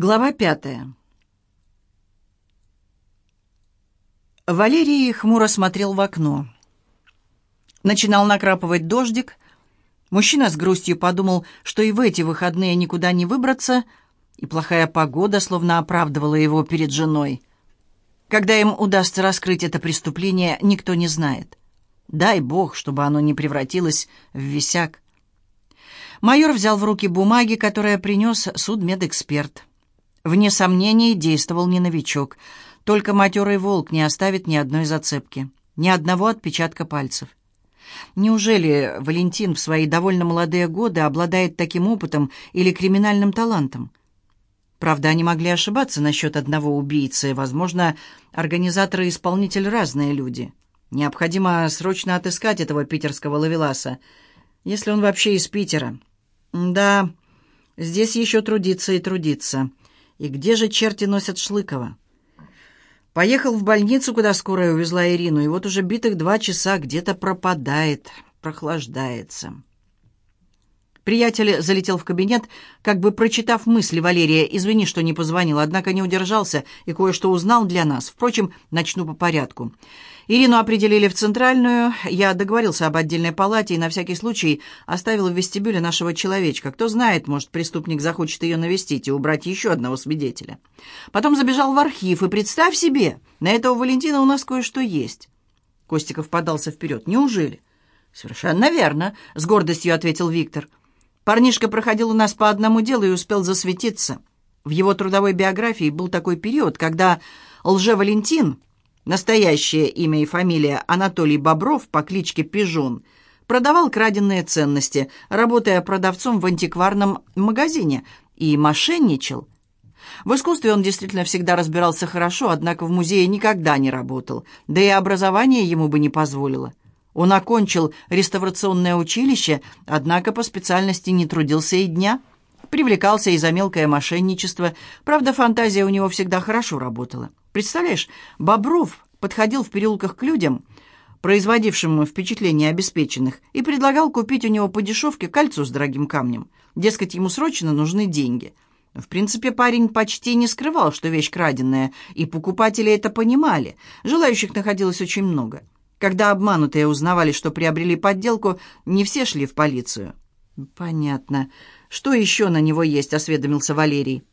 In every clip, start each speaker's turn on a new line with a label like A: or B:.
A: Глава пятая. Валерий хмуро смотрел в окно. Начинал накрапывать дождик. Мужчина с грустью подумал, что и в эти выходные никуда не выбраться, и плохая погода словно оправдывала его перед женой. Когда им удастся раскрыть это преступление, никто не знает. Дай бог, чтобы оно не превратилось в висяк. Майор взял в руки бумаги, которые принес судмедэксперт. Вне сомнений, действовал не новичок. Только матерый волк не оставит ни одной зацепки, ни одного отпечатка пальцев. Неужели Валентин в свои довольно молодые годы обладает таким опытом или криминальным талантом? Правда, они могли ошибаться насчет одного убийцы. Возможно, организаторы и исполнитель разные люди. Необходимо срочно отыскать этого питерского ловеласа, если он вообще из Питера. Да, здесь еще трудиться и трудиться. И где же черти носят Шлыкова? Поехал в больницу, куда скорая увезла Ирину, и вот уже битых два часа где-то пропадает, прохлаждается. Приятель залетел в кабинет, как бы прочитав мысли Валерия. «Извини, что не позвонил, однако не удержался и кое-что узнал для нас. Впрочем, начну по порядку. Ирину определили в центральную. Я договорился об отдельной палате и на всякий случай оставил в вестибюле нашего человечка. Кто знает, может, преступник захочет ее навестить и убрать еще одного свидетеля. Потом забежал в архив, и представь себе, на этого Валентина у нас кое-что есть». Костиков подался вперед. «Неужели?» «Совершенно верно», — с гордостью ответил Виктор. Парнишка проходил у нас по одному делу и успел засветиться. В его трудовой биографии был такой период, когда Лже-Валентин, настоящее имя и фамилия Анатолий Бобров по кличке Пижон, продавал краденные ценности, работая продавцом в антикварном магазине, и мошенничал. В искусстве он действительно всегда разбирался хорошо, однако в музее никогда не работал, да и образование ему бы не позволило. Он окончил реставрационное училище, однако по специальности не трудился и дня. Привлекался и за мелкое мошенничество. Правда, фантазия у него всегда хорошо работала. Представляешь, Бобров подходил в переулках к людям, производившим впечатление обеспеченных, и предлагал купить у него по дешевке кольцо с дорогим камнем. Дескать, ему срочно нужны деньги. В принципе, парень почти не скрывал, что вещь краденая, и покупатели это понимали. Желающих находилось очень много. Когда обманутые узнавали, что приобрели подделку, не все шли в полицию. «Понятно. Что еще на него есть?» — осведомился Валерий.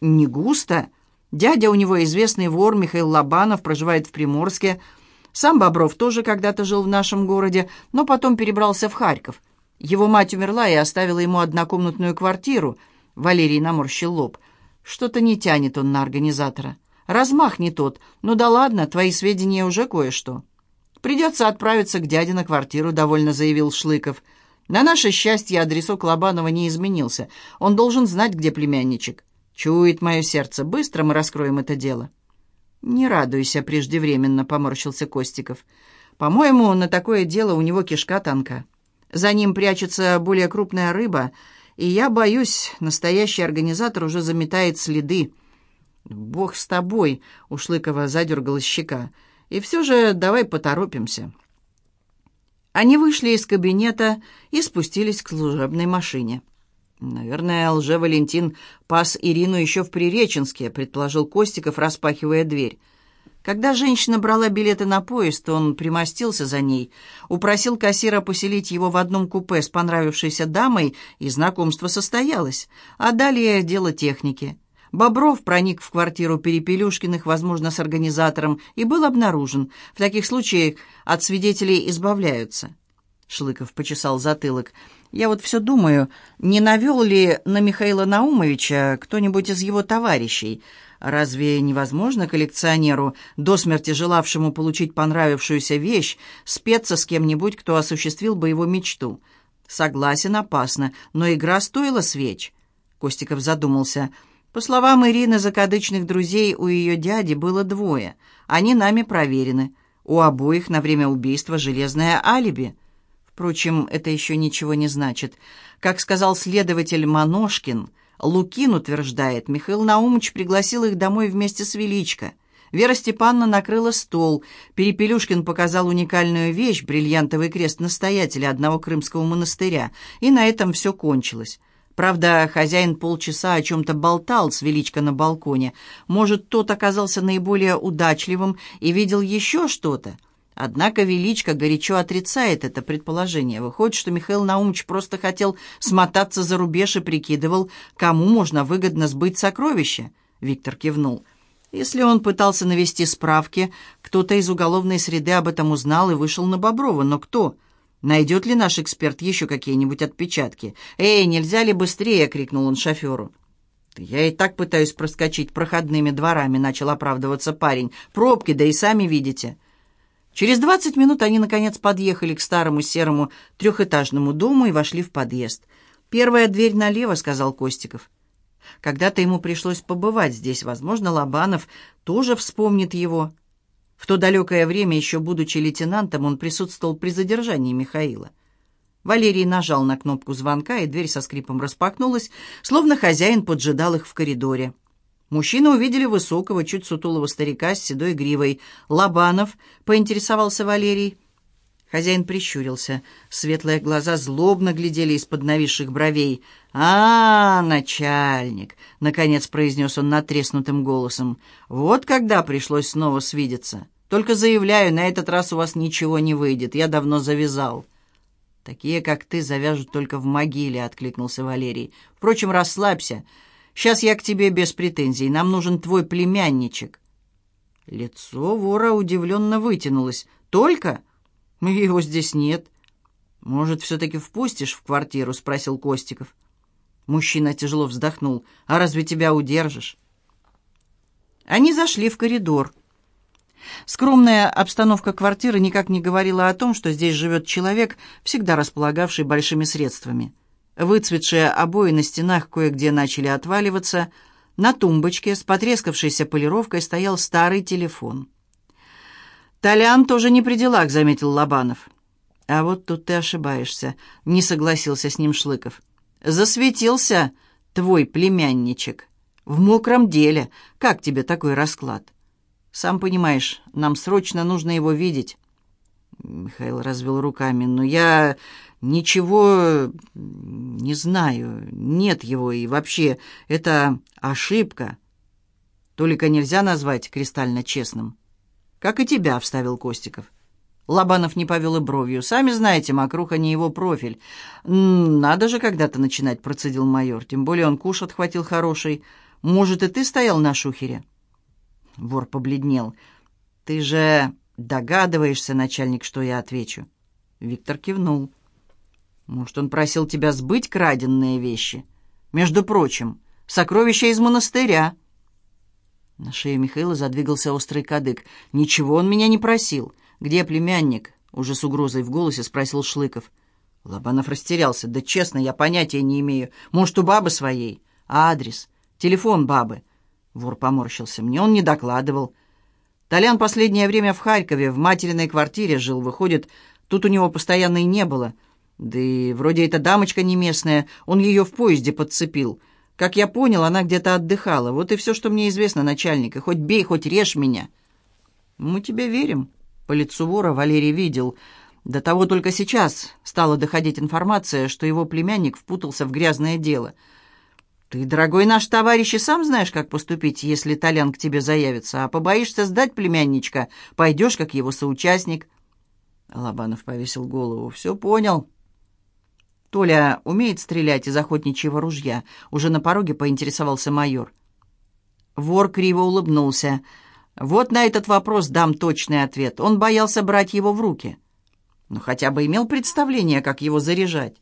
A: «Не густо. Дядя у него известный вор Михаил Лобанов, проживает в Приморске. Сам Бобров тоже когда-то жил в нашем городе, но потом перебрался в Харьков. Его мать умерла и оставила ему однокомнатную квартиру». Валерий наморщил лоб. «Что-то не тянет он на организатора. Размах не тот. Ну да ладно, твои сведения уже кое-что». «Придется отправиться к дяде на квартиру», — довольно заявил Шлыков. «На наше счастье адресок Лобанова не изменился. Он должен знать, где племянничек. Чует мое сердце. Быстро мы раскроем это дело». «Не радуйся преждевременно», — поморщился Костиков. «По-моему, на такое дело у него кишка тонка. За ним прячется более крупная рыба, и я боюсь, настоящий организатор уже заметает следы». «Бог с тобой», — у Шлыкова задергалась щека. И все же давай поторопимся». Они вышли из кабинета и спустились к служебной машине. «Наверное, лже-Валентин пас Ирину еще в Приреченске», — предположил Костиков, распахивая дверь. Когда женщина брала билеты на поезд, он примостился за ней, упросил кассира поселить его в одном купе с понравившейся дамой, и знакомство состоялось. А далее дело техники. Бобров проник в квартиру Перепелюшкиных, возможно, с организатором, и был обнаружен. В таких случаях от свидетелей избавляются. Шлыков почесал затылок. «Я вот все думаю, не навел ли на Михаила Наумовича кто-нибудь из его товарищей? Разве невозможно коллекционеру, до смерти желавшему получить понравившуюся вещь, спеться с кем-нибудь, кто осуществил бы его мечту? Согласен, опасно, но игра стоила свеч». Костиков задумался – по словам Ирины, закадычных друзей у ее дяди было двое. Они нами проверены. У обоих на время убийства железное алиби. Впрочем, это еще ничего не значит. Как сказал следователь Маношкин, Лукин утверждает, Михаил Наумович пригласил их домой вместе с Величко. Вера Степановна накрыла стол. Перепелюшкин показал уникальную вещь, бриллиантовый крест настоятеля одного крымского монастыря. И на этом все кончилось. Правда, хозяин полчаса о чем-то болтал с Величко на балконе. Может, тот оказался наиболее удачливым и видел еще что-то. Однако Величко горячо отрицает это предположение. Выходит, что Михаил Наумович просто хотел смотаться за рубеж и прикидывал, кому можно выгодно сбыть сокровища. Виктор кивнул. Если он пытался навести справки, кто-то из уголовной среды об этом узнал и вышел на Боброва. Но кто? Найдет ли наш эксперт еще какие-нибудь отпечатки? «Эй, нельзя ли быстрее?» — крикнул он шоферу. «Я и так пытаюсь проскочить проходными дворами», — начал оправдываться парень. «Пробки, да и сами видите». Через двадцать минут они, наконец, подъехали к старому серому трехэтажному дому и вошли в подъезд. «Первая дверь налево», — сказал Костиков. Когда-то ему пришлось побывать здесь. Возможно, Лобанов тоже вспомнит его. В то далекое время, еще будучи лейтенантом, он присутствовал при задержании Михаила. Валерий нажал на кнопку звонка, и дверь со скрипом распахнулась, словно хозяин поджидал их в коридоре. Мужчины увидели высокого, чуть сутулого старика с седой гривой. «Лобанов», — поинтересовался Валерий. Хозяин прищурился. Светлые глаза злобно глядели из-под нависших бровей. «А, начальник!» — наконец произнес он натреснутым голосом. «Вот когда пришлось снова свидеться. Только заявляю, на этот раз у вас ничего не выйдет. Я давно завязал». «Такие, как ты, завяжут только в могиле», — откликнулся Валерий. «Впрочем, расслабься. Сейчас я к тебе без претензий. Нам нужен твой племянничек». Лицо вора удивленно вытянулось. «Только? Его здесь нет». «Может, все-таки впустишь в квартиру?» — спросил Костиков. Мужчина тяжело вздохнул. «А разве тебя удержишь?» Они зашли в коридор. Скромная обстановка квартиры никак не говорила о том, что здесь живет человек, всегда располагавший большими средствами. Выцветшие обои на стенах кое-где начали отваливаться. На тумбочке с потрескавшейся полировкой стоял старый телефон. «Толян тоже не при делах», — заметил Лобанов. «А вот тут ты ошибаешься», — не согласился с ним Шлыков. «Засветился твой племянничек. В мокром деле. Как тебе такой расклад?» «Сам понимаешь, нам срочно нужно его видеть». Михаил развел руками. «Но я ничего не знаю. Нет его, и вообще это ошибка. Толика нельзя назвать кристально честным. Как и тебя, — вставил Костиков. Лобанов не повел и бровью. «Сами знаете, Макруха не его профиль». «Надо же когда-то начинать», — процедил майор. «Тем более он куш отхватил хороший. Может, и ты стоял на шухере?» Вор побледнел. «Ты же догадываешься, начальник, что я отвечу?» Виктор кивнул. Может, он просил тебя сбыть краденные вещи? Между прочим, сокровища из монастыря». На шее Михаила задвигался острый кадык. «Ничего он меня не просил. Где племянник?» Уже с угрозой в голосе спросил Шлыков. Лобанов растерялся. «Да честно, я понятия не имею. Может, у бабы своей? А адрес? Телефон бабы?» Вор поморщился. «Мне он не докладывал. Толян последнее время в Харькове, в материной квартире жил. Выходит, тут у него постоянно и не было». Да и вроде эта дамочка не местная, он ее в поезде подцепил. Как я понял, она где-то отдыхала. Вот и все, что мне известно, начальник. И хоть бей, хоть режь меня. Мы тебе верим. По лицу вора Валерий видел. До того только сейчас стала доходить информация, что его племянник впутался в грязное дело. Ты, дорогой наш товарищ, и сам знаешь, как поступить, если Толян к тебе заявится. А побоишься сдать племянничка, пойдешь, как его соучастник. Лобанов повесил голову. «Все понял. «Толя умеет стрелять из охотничьего ружья?» Уже на пороге поинтересовался майор. Вор криво улыбнулся. «Вот на этот вопрос дам точный ответ. Он боялся брать его в руки. Но хотя бы имел представление, как его заряжать».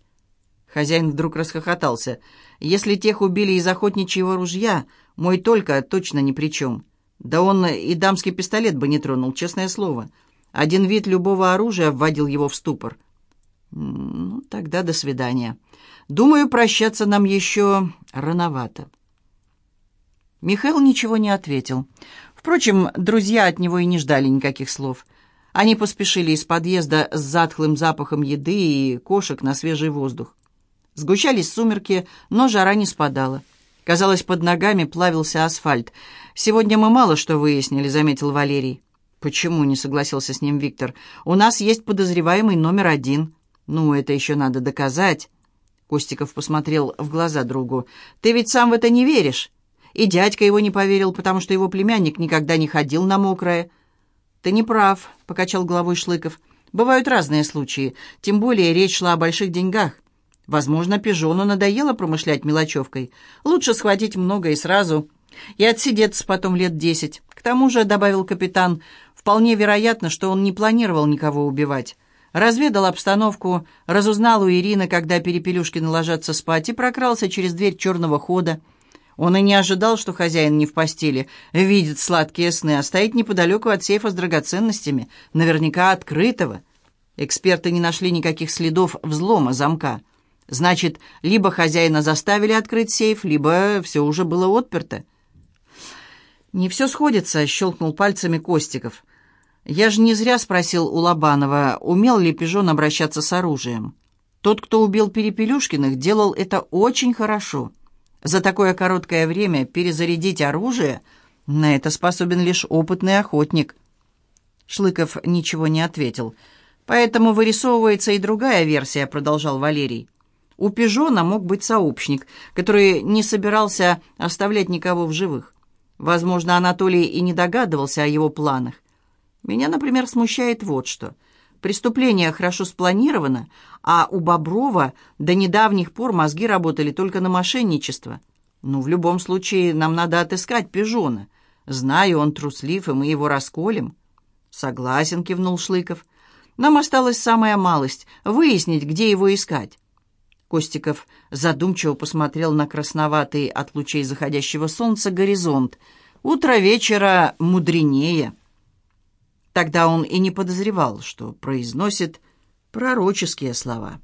A: Хозяин вдруг расхохотался. «Если тех убили из охотничьего ружья, мой только точно ни при чем. Да он и дамский пистолет бы не тронул, честное слово. Один вид любого оружия вводил его в ступор». «Ну, тогда до свидания. Думаю, прощаться нам еще рановато». Михаил ничего не ответил. Впрочем, друзья от него и не ждали никаких слов. Они поспешили из подъезда с затхлым запахом еды и кошек на свежий воздух. Сгущались сумерки, но жара не спадала. Казалось, под ногами плавился асфальт. «Сегодня мы мало что выяснили», — заметил Валерий. «Почему?» — не согласился с ним Виктор. «У нас есть подозреваемый номер один». «Ну, это еще надо доказать». Костиков посмотрел в глаза другу. «Ты ведь сам в это не веришь?» И дядька его не поверил, потому что его племянник никогда не ходил на мокрое. «Ты не прав», — покачал головой Шлыков. «Бывают разные случаи, тем более речь шла о больших деньгах. Возможно, пижону надоело промышлять мелочевкой. Лучше схватить много и сразу, и отсидеться потом лет десять. К тому же, — добавил капитан, — вполне вероятно, что он не планировал никого убивать. Разведал обстановку, разузнал у Ирины, когда Перепелюшкины ложатся спать, и прокрался через дверь черного хода. Он и не ожидал, что хозяин не в постели, видит сладкие сны, а стоит неподалеку от сейфа с драгоценностями, наверняка открытого. Эксперты не нашли никаких следов взлома замка. Значит, либо хозяина заставили открыть сейф, либо все уже было отперто. «Не все сходится», — щелкнул пальцами Костиков. «Я же не зря спросил у Лобанова, умел ли Пижон обращаться с оружием. Тот, кто убил Перепелюшкиных, делал это очень хорошо. За такое короткое время перезарядить оружие — на это способен лишь опытный охотник». Шлыков ничего не ответил. «Поэтому вырисовывается и другая версия», — продолжал Валерий. У Пижона мог быть сообщник, который не собирался оставлять никого в живых. Возможно, Анатолий и не догадывался о его планах. Меня, например, смущает вот что. Преступление хорошо спланировано, а у Боброва до недавних пор мозги работали только на мошенничество. Ну, в любом случае, нам надо отыскать Пижона. Знаю, он труслив, и мы его расколем. Согласен, кивнул Шлыков. Нам осталась самая малость — выяснить, где его искать. Костиков задумчиво посмотрел на красноватый от лучей заходящего солнца горизонт. «Утро вечера мудренее». Тогда он и не подозревал, что произносит пророческие слова.